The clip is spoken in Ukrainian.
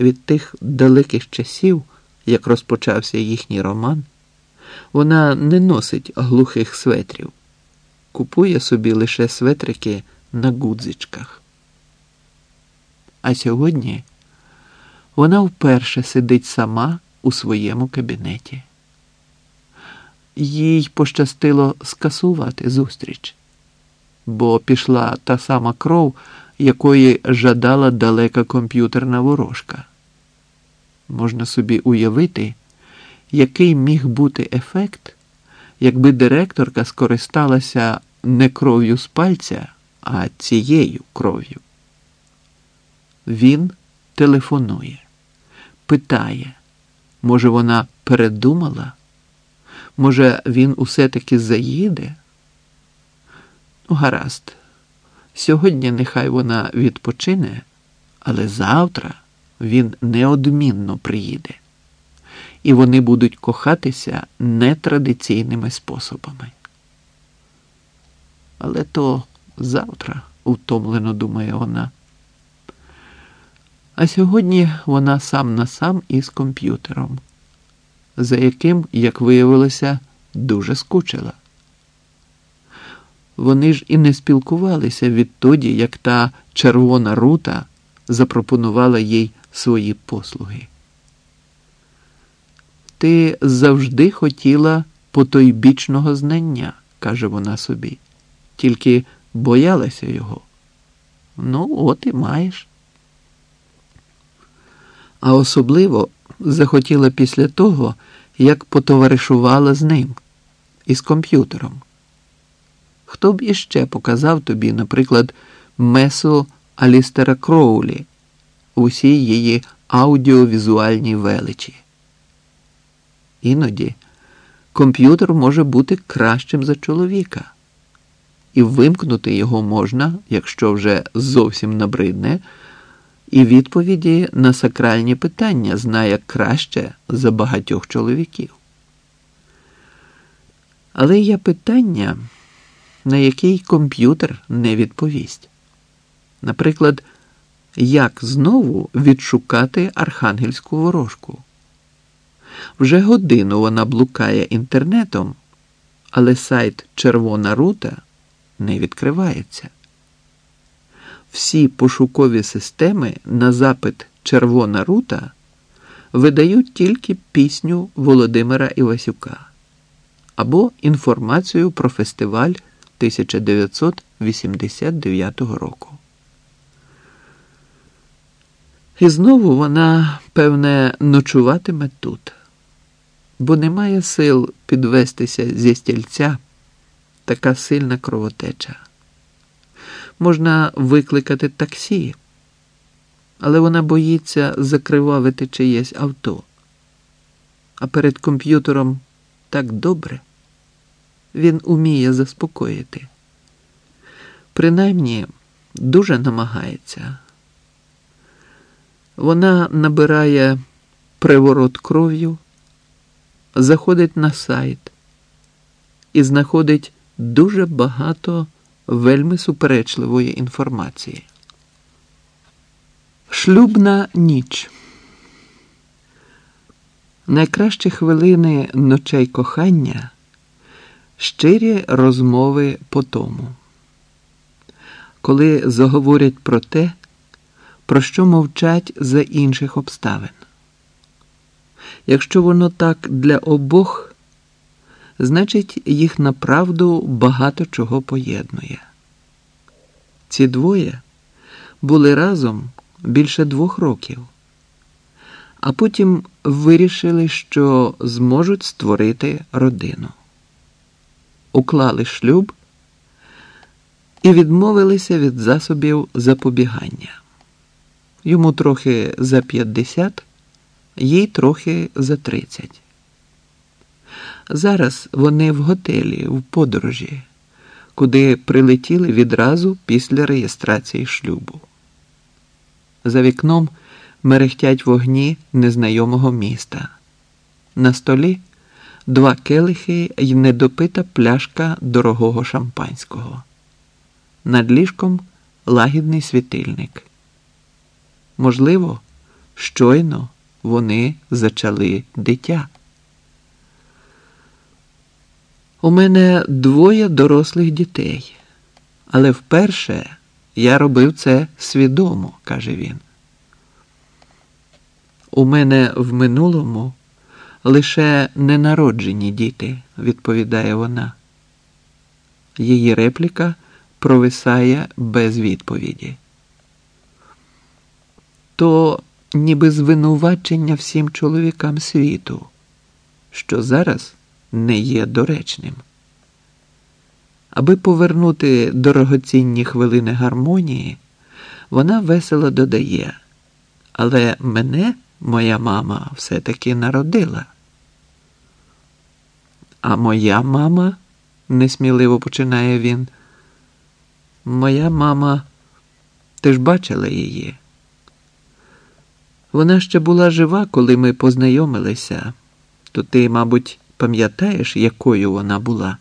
від тих далеких часів, як розпочався їхній роман, вона не носить глухих светрів, купує собі лише светрики на гудзичках. А сьогодні вона вперше сидить сама у своєму кабінеті. Їй пощастило скасувати зустріч, бо пішла та сама кров, якої жадала далека комп'ютерна ворожка. Можна собі уявити, який міг бути ефект, якби директорка скористалася не кров'ю з пальця, а цією кров'ю. Він телефонує, питає, може, вона передумала? Може, він усе таки заїде? Ну, гаразд. Сьогодні нехай вона відпочине, але завтра він неодмінно приїде. І вони будуть кохатися нетрадиційними способами. Але то завтра, втомлено думає вона. А сьогодні вона сам на сам із комп'ютером, за яким, як виявилося, дуже скучила. Вони ж і не спілкувалися відтоді, як та червона рута запропонувала їй свої послуги. Ти завжди хотіла потойбічного знання, каже вона собі, тільки боялася його. Ну, от і маєш. А особливо захотіла після того, як потоваришувала з ним із комп'ютером. Хто б іще показав тобі, наприклад, месу Алістера Кроулі у всій її аудіовізуальній величі? Іноді комп'ютер може бути кращим за чоловіка, і вимкнути його можна, якщо вже зовсім набридне, і відповіді на сакральні питання знає краще за багатьох чоловіків. Але є питання на який комп'ютер не відповість. Наприклад, як знову відшукати архангельську ворожку. Вже годину вона блукає інтернетом, але сайт Червона рута не відкривається. Всі пошукові системи на запит Червона рута видають тільки пісню Володимира Івасюка або інформацію про фестиваль 1989 року. І знову вона, певне, ночуватиме тут, бо немає сил підвестися зі стільця така сильна кровотеча. Можна викликати таксі, але вона боїться закривавити чиєсь авто. А перед комп'ютером так добре він уміє заспокоїти. Принаймні дуже намагається. Вона набирає приворот кров'ю, заходить на сайт і знаходить дуже багато вельми суперечливої інформації. Шлюбна ніч. Найкращі хвилини ночей кохання щирі розмови по тому, коли заговорять про те, про що мовчать за інших обставин. Якщо воно так для обох, значить їх направду багато чого поєднує. Ці двоє були разом більше двох років, а потім вирішили, що зможуть створити родину уклали шлюб і відмовилися від засобів запобігання. Йому трохи за 50, їй трохи за 30. Зараз вони в готелі в подорожі, куди прилетіли відразу після реєстрації шлюбу. За вікном мерехтять вогні незнайомого міста. На столі два келихи й недопита пляшка дорогого шампанського. Над ліжком лагідний світильник. Можливо, щойно вони зачали дитя. У мене двоє дорослих дітей, але вперше я робив це свідомо, каже він. У мене в минулому лише ненароджені діти, відповідає вона. Її репліка провисає без відповіді. То ніби звинувачення всім чоловікам світу, що зараз не є доречним. Аби повернути дорогоцінні хвилини гармонії, вона весело додає, але мене моя мама все-таки народила. А моя мама, несміливо починає він. Моя мама, ти ж бачила її. Вона ще була жива, коли ми познайомилися, то ти, мабуть, пам'ятаєш, якою вона була?